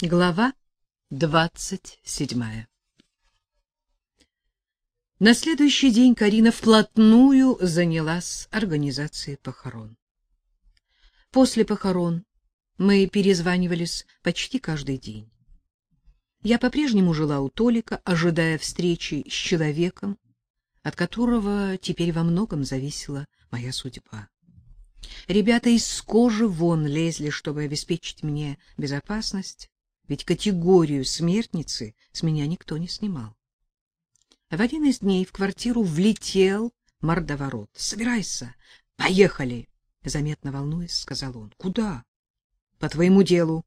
Глава двадцать седьмая На следующий день Карина вплотную занялась организацией похорон. После похорон мы перезванивались почти каждый день. Я по-прежнему жила у Толика, ожидая встречи с человеком, от которого теперь во многом зависела моя судьба. Ребята из кожи вон лезли, чтобы обеспечить мне безопасность, ведь категорию смертницы с меня никто не снимал. В один из дней в квартиру влетел мордоворот. "Собирайся, поехали", заметно волнуясь, сказал он. "Куда?" "По твоему делу.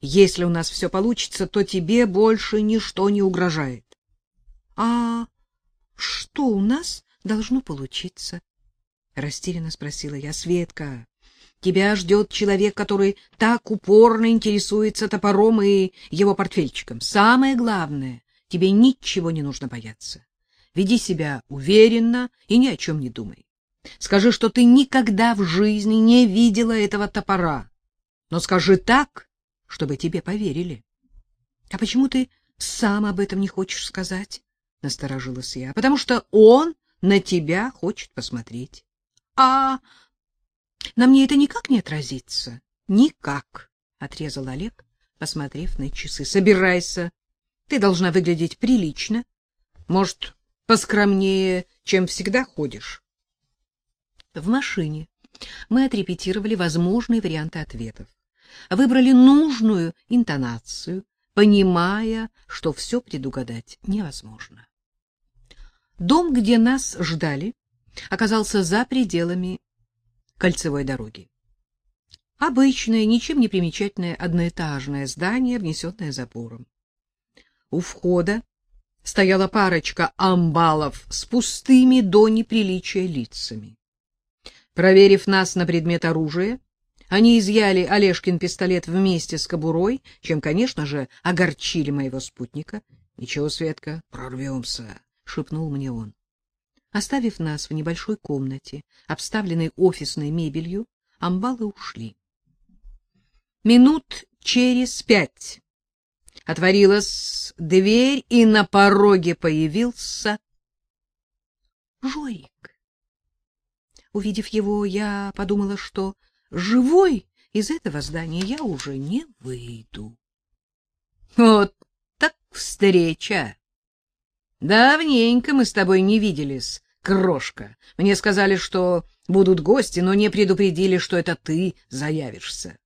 Если у нас все получится, то тебе больше ничто не угрожает". "А что у нас должно получиться?" растерянно спросила я. "Светка, Тебя ждет человек, который так упорно интересуется топором и его портфельчиком. Самое главное, тебе ничего не нужно бояться. Веди себя уверенно и ни о чем не думай. Скажи, что ты никогда в жизни не видела этого топора. Но скажи так, чтобы тебе поверили. — А почему ты сам об этом не хочешь сказать? — насторожилась я. — Потому что он на тебя хочет посмотреть. — А на мне это никак не отразится. Никак, отрезал Олег, посмотрев на часы. Собирайся. Ты должна выглядеть прилично. Может, поскромнее, чем всегда ходишь. В машине мы отрепетировали возможные варианты ответов. Выбрали нужную интонацию, понимая, что все предугадать невозможно. Дом, где нас ждали, оказался за пределами кольцевой дороги. Обычное, ничем не примечательное одноэтажное здание, внесенное забором. У входа стояла парочка амбалов с пустыми до неприличия лицами. Проверив нас на предмет оружия, они изъяли Олежкин пистолет вместе с кобурой, чем, конечно же, огорчили моего спутника. — Ничего, Светка, прорвемся, — шепнул мне он. Оставив нас в небольшой комнате, обставленной офисной мебелью, амбалы ушли. Минут через пять отворилась дверь, и на пороге появился Жорик. Увидев его, я подумала, что живой из этого здания я уже не выйду. Вот так встреча. Давненько мы с тобой не виделись, крошка. Мне сказали, что будут гости, но не предупредили, что это ты заявишься.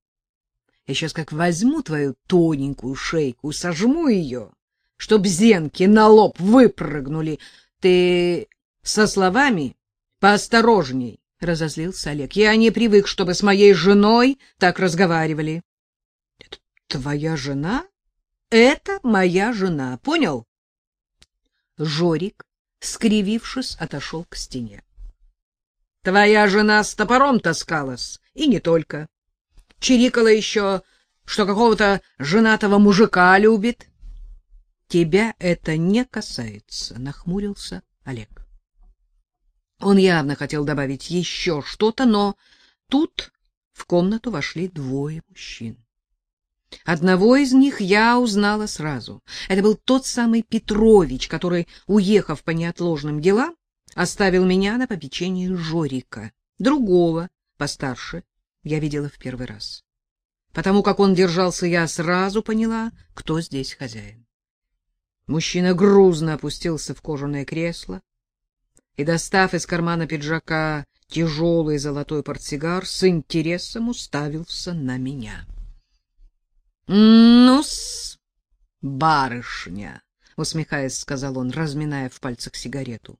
Я сейчас как возьму твою тоненькую шейку, сожму ее, чтоб зенки на лоб выпрыгнули. Ты со словами поосторожней, — разозлился Олег. Я не привык, чтобы с моей женой так разговаривали. — Это твоя жена? — Это моя жена, понял? Жорик скривившись, отошел к стене. — Твоя жена с топором таскалась, и не только. Чирикала еще, что какого-то женатого мужика любит. — Тебя это не касается, — нахмурился Олег. Он явно хотел добавить еще что-то, но тут в комнату вошли двое мужчин. Одного из них я узнала сразу. Это был тот самый Петрович, который, уехав по неотложным делам, оставил меня на попечении Жорика. Другого, постарше, я видела в первый раз. Потому как он держался, я сразу поняла, кто здесь хозяин. Мужчина грузно опустился в кожаное кресло и, достав из кармана пиджака тяжелый золотой портсигар, с интересом уставился на меня. Ну-с, барышня, усмехаясь, сказал он, разминая в пальцах сигарету.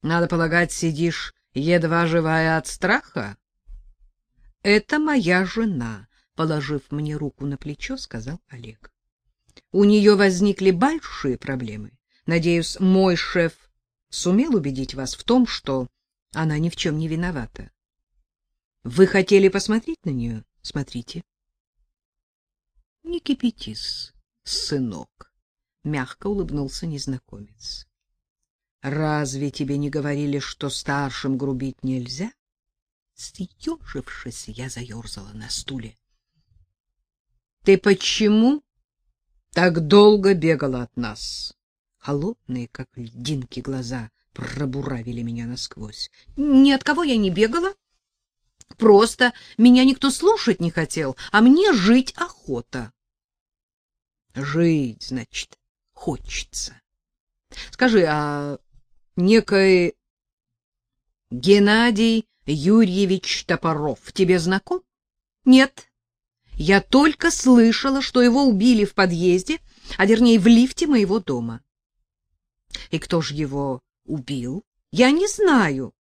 Надо полагать, сидишь едва живая от страха? Это моя жена, положив мне руку на плечо, сказал Олег. У нее возникли большие проблемы. Надеюсь, мой шеф сумел убедить вас в том, что она ни в чем не виновата. Вы хотели посмотреть на нее? Смотрите. — Не кипятись, сынок, — мягко улыбнулся незнакомец. — Разве тебе не говорили, что старшим грубить нельзя? Съежившись, я заерзала на стуле. Ты почему так долго бегала от нас? Холодные, как льдинки, глаза пробуравили меня насквозь. Ни от кого я не бегала. Просто меня никто слушать не хотел, а мне жить охота. Жить, значит, хочется. Скажи, а некий Геннадий Юрьевич Топоров тебе знаком? Нет. Я только слышала, что его убили в подъезде, а вернее в лифте моего дома. И кто же его убил? Я не знаю.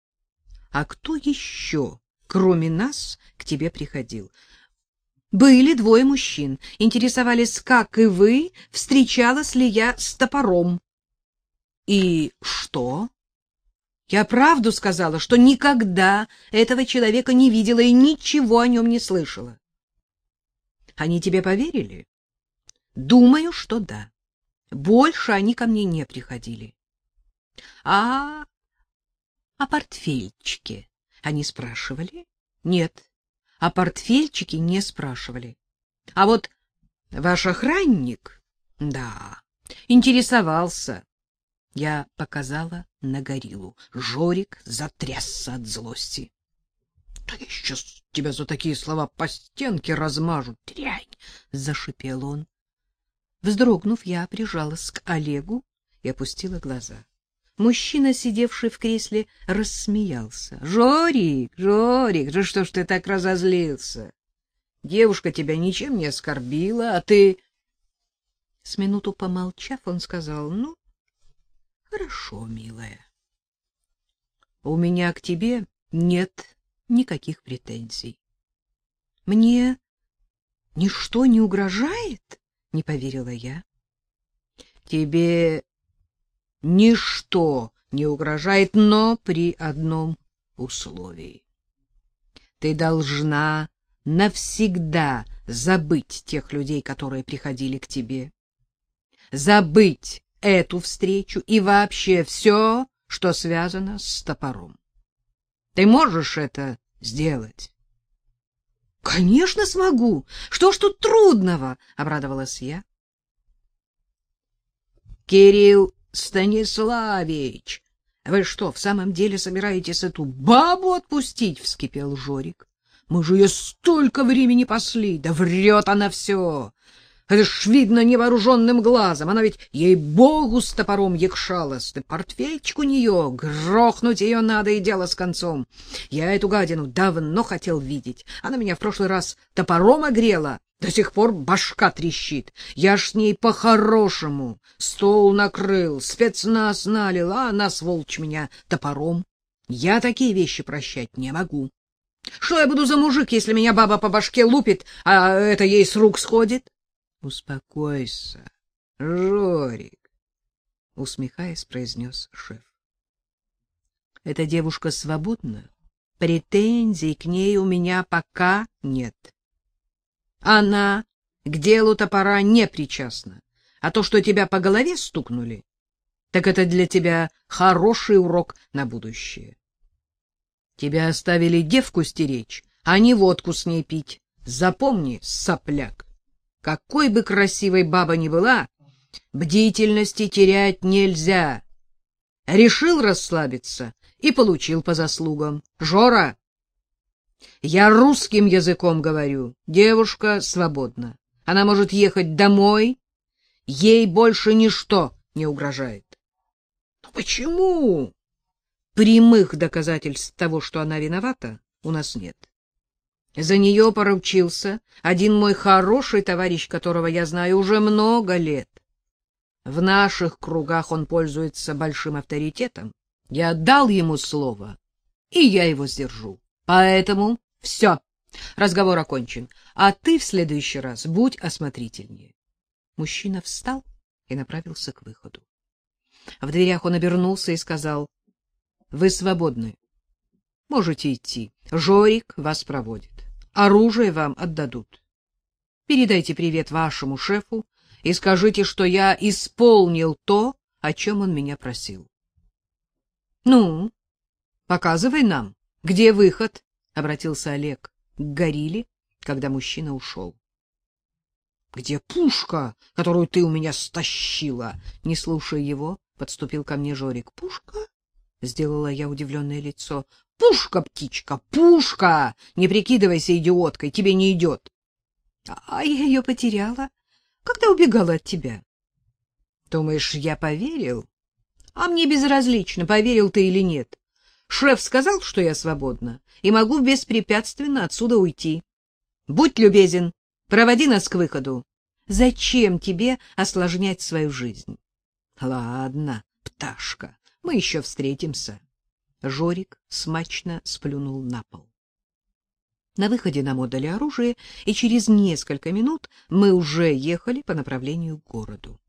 А кто еще, кроме нас, к тебе приходил? Были двое мужчин, интересовались, как и вы, встречалась ли я с топором. И что? Я правду сказала, что никогда этого человека не видела и ничего о нем не слышала. Они тебе поверили? Думаю, что да. Больше они ко мне не приходили. А а портфельчики они спрашивали? Нет. О портфельчике не спрашивали. А вот ваш охранник, да, интересовался. Я показала на гориллу. Жорик затрясся от злости. — Да я сейчас тебя за такие слова по стенке размажу, дрянь! — зашипел он. Вздрогнув, я прижалась к Олегу и опустила глаза. Мужчина, сидевший в кресле, рассмеялся. — Жорик, Жорик, же что ж ты так разозлился? Девушка тебя ничем не оскорбила, а ты... С минуту помолчав, он сказал, — Ну, хорошо, милая. У меня к тебе нет никаких претензий. — Мне ничто не угрожает? — не поверила я. — Тебе ничто не угрожает, но при одном условии. Ты должна навсегда забыть тех людей, которые приходили к тебе. Забыть эту встречу и вообще все, что связано с топором. Ты можешь это сделать? — Конечно, смогу. Что ж тут трудного? — обрадовалась я. — Кирилл Станиславич, вы что, в самом деле собираетесь эту бабу отпустить? — вскипел Жорик. — Мы же ее столько времени пасли, да врет она все. Это ж видно невооруженным глазом. Она ведь, ей-богу, с топором якшалась. Ты портфельчик у нее, грохнуть ее надо, и дело с концом. Я эту гадину давно хотел видеть. Она меня в прошлый раз топором огрела. До сих пор башка трещит. Я ж с ней по-хорошему. Стол накрыл, спецназ налил, а она, сволочь, меня топором. Я такие вещи прощать не могу. Что я буду за мужик, если меня баба по башке лупит, а это ей с рук сходит? Успокойся, Жорик, усмехаясь, произнес шеф. Эта девушка свободна, претензий к ней у меня пока нет. Она к делу топора не причастна, а то, что тебя по голове стукнули, так это для тебя хороший урок на будущее. Тебя оставили девку стеречь, а не водку с ней пить. Запомни, сопляк. Какой бы красивой баба ни была, бдительности терять нельзя. Решил расслабиться и получил по заслугам. Жора, я русским языком говорю. Девушка свободна. Она может ехать домой. Ей больше ничто не угрожает. Но почему? Прямых доказательств того, что она виновата, у нас нет. За нее поручился один мой хороший товарищ, которого я знаю уже много лет. В наших кругах он пользуется большим авторитетом. Я дал ему слово, и я его сдержу. Поэтому все, разговор окончен. А ты в следующий раз будь осмотрительнее. Мужчина встал и направился к выходу. В дверях он обернулся и сказал, — Вы свободны. Можете идти. Жорик вас проводит оружие вам отдадут. Передайте привет вашему шефу и скажите, что я исполнил то, о чем он меня просил. — Ну, показывай нам, где выход, — обратился Олег к Горилле, когда мужчина ушел. Где пушка, которую ты у меня стащила? Не слушая его, подступил ко мне Жорик. Пушка? Сделала я удивленное лицо. Пушка, птичка, пушка! Не прикидывайся идиоткой, тебе не идет. А я ее потеряла, когда убегала от тебя. Думаешь, я поверил? А мне безразлично, поверил ты или нет. Шеф сказал, что я свободна и могу беспрепятственно отсюда уйти. Будь любезен, проводи нас к выходу. Зачем тебе осложнять свою жизнь? Ладно, пташка, мы еще встретимся. Жорик смачно сплюнул на пол. На выходе нам отдали оружие, и через несколько минут мы уже ехали по направлению к городу.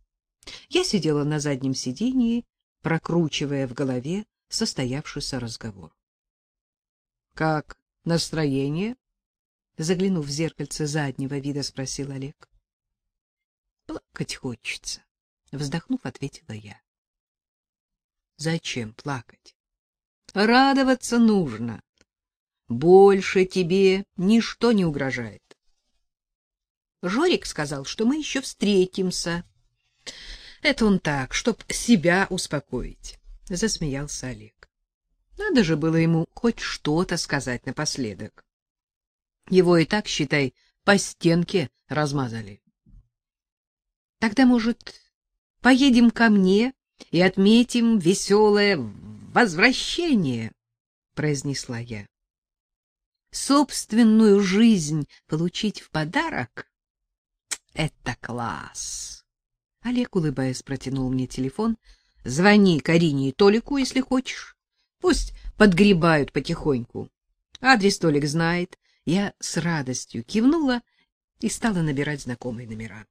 Я сидела на заднем сиденье, прокручивая в голове состоявшийся разговор. — Как настроение? — заглянув в зеркальце заднего вида, спросил Олег. — Плакать хочется, — вздохнув, ответила я. — Зачем плакать? — Радоваться нужно. Больше тебе ничто не угрожает. Жорик сказал, что мы еще встретимся. Это он так, чтоб себя успокоить, засмеялся Олег. Надо же было ему хоть что-то сказать напоследок. Его и так, считай, по стенке размазали. Тогда, может, поедем ко мне и отметим веселое возвращение, произнесла я. Собственную жизнь получить в подарок это класс. Олег, улыбаясь, протянул мне телефон. Звони Карине и Толику, если хочешь. Пусть подгребают потихоньку. Адрес Толик знает. Я с радостью кивнула и стала набирать знакомые номера.